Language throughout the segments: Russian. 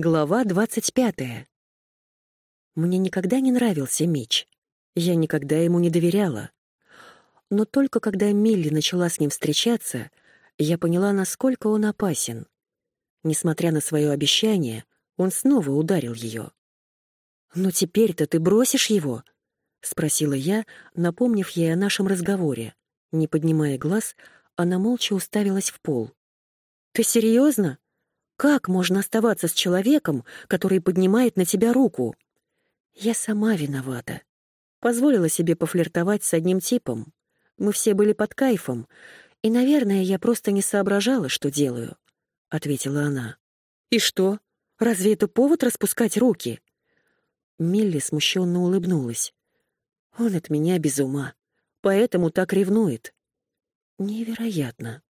Глава двадцать пятая. Мне никогда не нравился Мич. Я никогда ему не доверяла. Но только когда Милли начала с ним встречаться, я поняла, насколько он опасен. Несмотря на свое обещание, он снова ударил ее. «Но теперь-то ты бросишь его?» — спросила я, напомнив ей о нашем разговоре. Не поднимая глаз, она молча уставилась в пол. «Ты серьезно? Как можно оставаться с человеком, который поднимает на тебя руку? Я сама виновата. Позволила себе пофлиртовать с одним типом. Мы все были под кайфом, и, наверное, я просто не соображала, что делаю, — ответила она. И что? Разве это повод распускать руки? Милли смущенно улыбнулась. Он от меня без ума, поэтому так ревнует. Невероятно.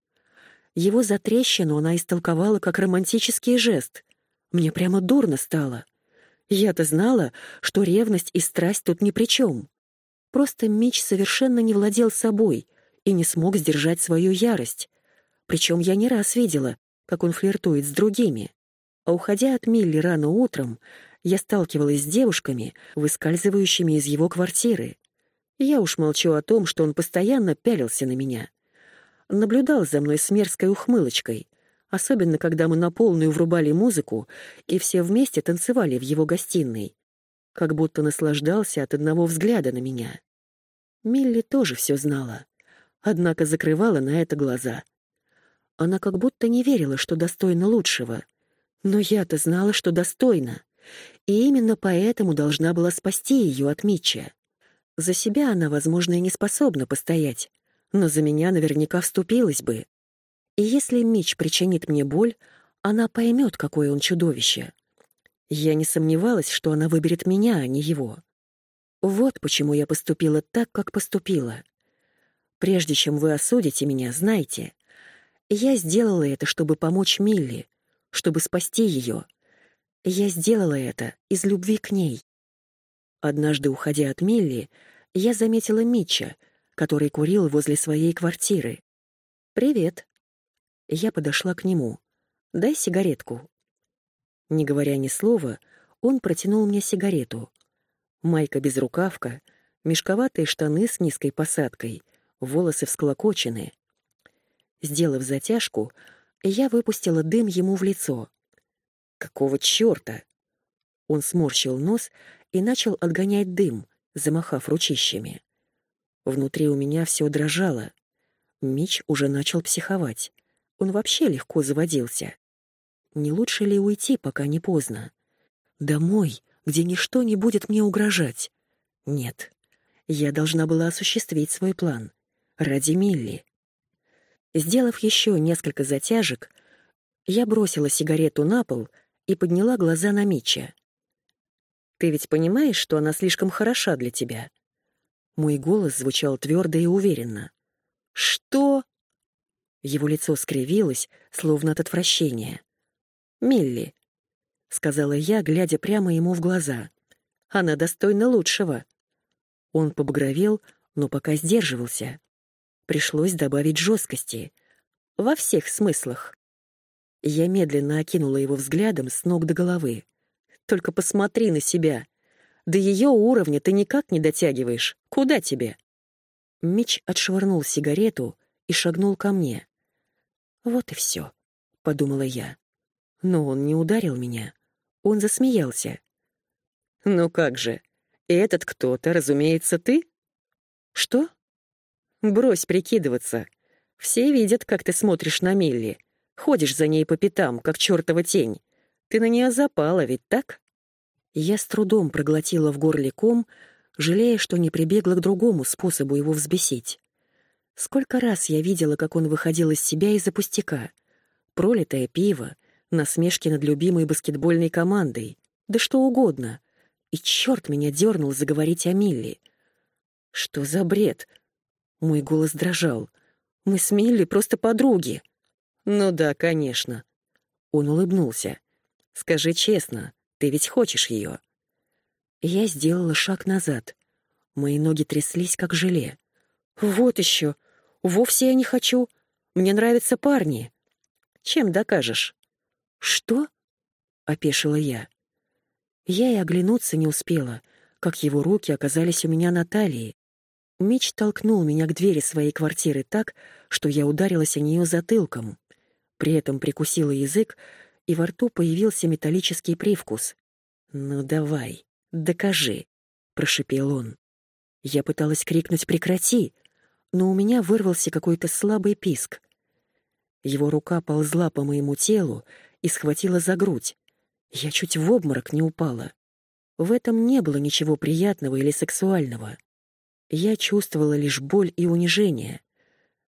Его затрещину она истолковала как романтический жест. Мне прямо дурно стало. Я-то знала, что ревность и страсть тут ни при чем. Просто Мич совершенно не владел собой и не смог сдержать свою ярость. Причем я не раз видела, как он флиртует с другими. А уходя от Милли рано утром, я сталкивалась с девушками, выскальзывающими из его квартиры. Я уж молчу о том, что он постоянно пялился на меня наблюдал за мной с мерзкой ухмылочкой, особенно когда мы на полную врубали музыку и все вместе танцевали в его гостиной, как будто наслаждался от одного взгляда на меня. Милли тоже все знала, однако закрывала на это глаза. Она как будто не верила, что достойна лучшего. Но я-то знала, что достойна. И именно поэтому должна была спасти ее от Митча. За себя она, возможно, и не способна постоять, но за меня наверняка вступилась бы. И если Мич причинит мне боль, она поймет, какое он чудовище. Я не сомневалась, что она выберет меня, а не его. Вот почему я поступила так, как поступила. Прежде чем вы осудите меня, знайте, я сделала это, чтобы помочь Милли, чтобы спасти ее. Я сделала это из любви к ней. Однажды, уходя от Милли, я заметила Митча — который курил возле своей квартиры. «Привет». Я подошла к нему. «Дай сигаретку». Не говоря ни слова, он протянул мне сигарету. Майка без рукавка, мешковатые штаны с низкой посадкой, волосы всклокочены. Сделав затяжку, я выпустила дым ему в лицо. «Какого чёрта?» Он сморщил нос и начал отгонять дым, замахав ручищами. Внутри у меня все дрожало. Мич уже начал психовать. Он вообще легко заводился. Не лучше ли уйти, пока не поздно? Домой, где ничто не будет мне угрожать. Нет. Я должна была осуществить свой план. Ради Милли. Сделав еще несколько затяжек, я бросила сигарету на пол и подняла глаза на Мича. «Ты ведь понимаешь, что она слишком хороша для тебя?» Мой голос звучал твердо и уверенно. «Что?» Его лицо скривилось, словно от отвращения. «Милли», — сказала я, глядя прямо ему в глаза. «Она достойна лучшего». Он побагровел, но пока сдерживался. Пришлось добавить жесткости. Во всех смыслах. Я медленно окинула его взглядом с ног до головы. «Только посмотри на себя. До ее уровня ты никак не дотягиваешь. Куда тебе?» Мич отшвырнул сигарету и шагнул ко мне. «Вот и все», — подумала я. Но он не ударил меня. Он засмеялся. «Ну как же? Этот кто-то, разумеется, ты?» «Что?» «Брось прикидываться. Все видят, как ты смотришь на Милли. Ходишь за ней по пятам, как чертова тень. Ты на нее запала, ведь так?» Я с трудом проглотила в горле ком, жалея, что не прибегла к другому способу его взбесить. Сколько раз я видела, как он выходил из себя из-за пустяка. Пролитое пиво, насмешки над любимой баскетбольной командой, да что угодно. И черт меня дернул заговорить о Милли. Что за бред? Мой голос дрожал. Мы с Милли просто подруги. Ну да, конечно. Он улыбнулся. Скажи честно, ты ведь хочешь ее?» Я сделала шаг назад. Мои ноги тряслись, как желе. «Вот еще! Вовсе я не хочу! Мне нравятся парни!» «Чем докажешь?» «Что?» опешила я. Я и оглянуться не успела, как его руки оказались у меня на талии. Мич толкнул меня к двери своей квартиры так, что я ударилась о нее затылком. При этом прикусила язык, и во рту появился металлический привкус. «Ну давай, докажи», — прошипел он. Я пыталась крикнуть «прекрати», но у меня вырвался какой-то слабый писк. Его рука ползла по моему телу и схватила за грудь. Я чуть в обморок не упала. В этом не было ничего приятного или сексуального. Я чувствовала лишь боль и унижение.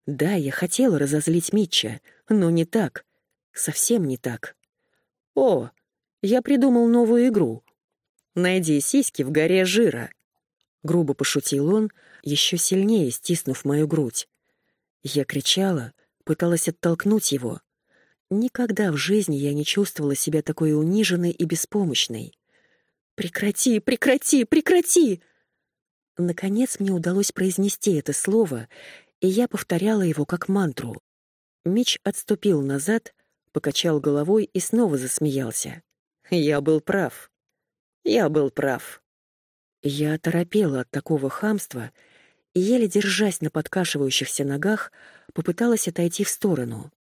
Да, я хотела разозлить Митча, но не так. Совсем не так. О, я придумал новую игру. Найди сиськи в горе жира. Грубо пошутил он, еще сильнее стиснув мою грудь. Я кричала, пыталась оттолкнуть его. Никогда в жизни я не чувствовала себя такой униженной и беспомощной. «Прекрати, прекрати, прекрати!» Наконец мне удалось произнести это слово, и я повторяла его как мантру. Мич отступил назад, покачал головой и снова засмеялся. Я был прав. Я был прав. Я оторопела от такого хамства и, еле держась на подкашивающихся ногах, попыталась отойти в сторону.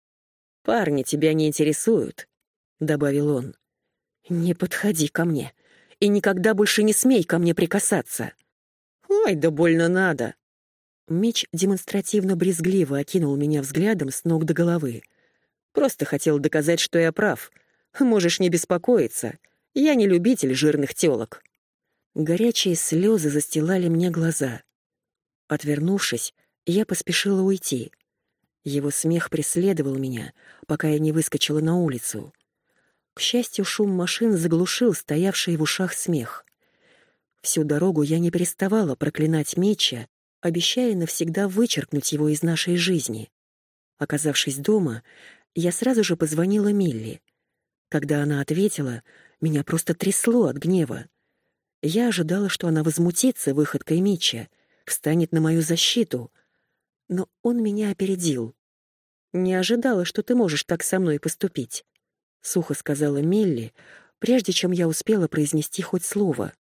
«Парни тебя не интересуют», — добавил он. «Не подходи ко мне и никогда больше не смей ко мне прикасаться». «Ой, да больно надо!» Меч демонстративно брезгливо окинул меня взглядом с ног до головы. «Просто хотел доказать, что я прав. Можешь не беспокоиться. Я не любитель жирных тёлок». Горячие слезы застилали мне глаза. Отвернувшись, я поспешила уйти. Его смех преследовал меня, пока я не выскочила на улицу. К счастью, шум машин заглушил стоявший в ушах смех. Всю дорогу я не переставала проклинать Меча, обещая навсегда вычеркнуть его из нашей жизни. Оказавшись дома, я сразу же позвонила Милли. Когда она ответила, меня просто трясло от гнева. Я ожидала, что она возмутится выходкой Мича, встанет на мою защиту. Но он меня опередил. «Не ожидала, что ты можешь так со мной поступить», — сухо сказала Милли, прежде чем я успела произнести хоть слово.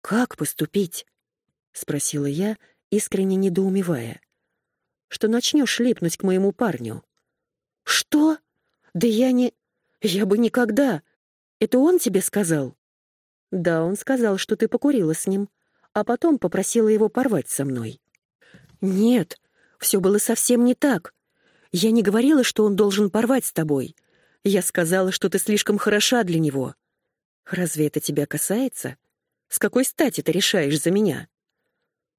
«Как поступить?» — спросила я, искренне недоумевая. «Что начнешь липнуть к моему парню?» «Что? Да я не... Я бы никогда... Это он тебе сказал?» «Да, он сказал, что ты покурила с ним, а потом попросила его порвать со мной». «Нет, все было совсем не так. Я не говорила, что он должен порвать с тобой. Я сказала, что ты слишком хороша для него. Разве это тебя касается?» С какой стати ты решаешь за меня?»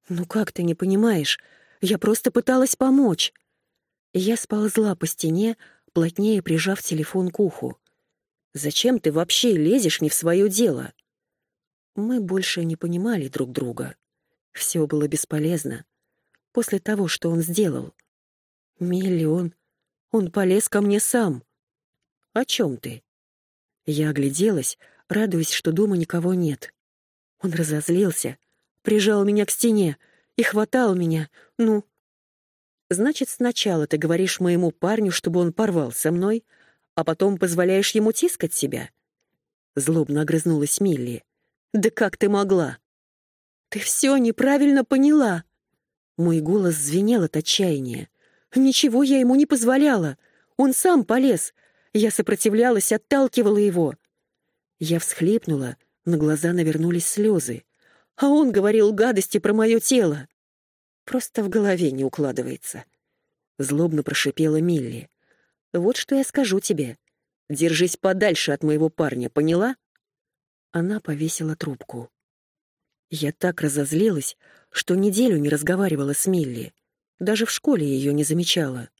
«Ну как ты не понимаешь? Я просто пыталась помочь». Я сползла по стене, плотнее прижав телефон к уху. «Зачем ты вообще лезешь не в свое дело?» Мы больше не понимали друг друга. Все было бесполезно. После того, что он сделал. Миллион. Он полез ко мне сам. «О чем ты?» Я огляделась, радуясь, что дома никого нет. Он разозлился, прижал меня к стене и хватал меня. Ну, значит, сначала ты говоришь моему парню, чтобы он порвал со мной, а потом позволяешь ему тискать себя? Злобно огрызнулась Милли. Да как ты могла? Ты все неправильно поняла. Мой голос звенел от отчаяния. Ничего я ему не позволяла. Он сам полез. Я сопротивлялась, отталкивала его. Я всхлипнула, на глаза навернулись слезы. А он говорил гадости про мое тело. Просто в голове не укладывается. Злобно прошипела Милли. Вот что я скажу тебе. Держись подальше от моего парня, поняла? Она повесила трубку. Я так разозлилась, что неделю не разговаривала с Милли. Даже в школе ее не замечала.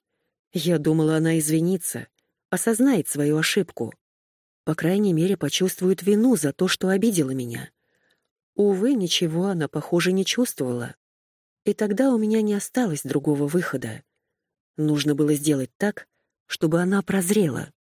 Я думала, она извинится, осознает свою ошибку. По крайней мере, почувствует вину за то, что обидела меня. Увы, ничего она, похоже, не чувствовала. И тогда у меня не осталось другого выхода. Нужно было сделать так, чтобы она прозрела.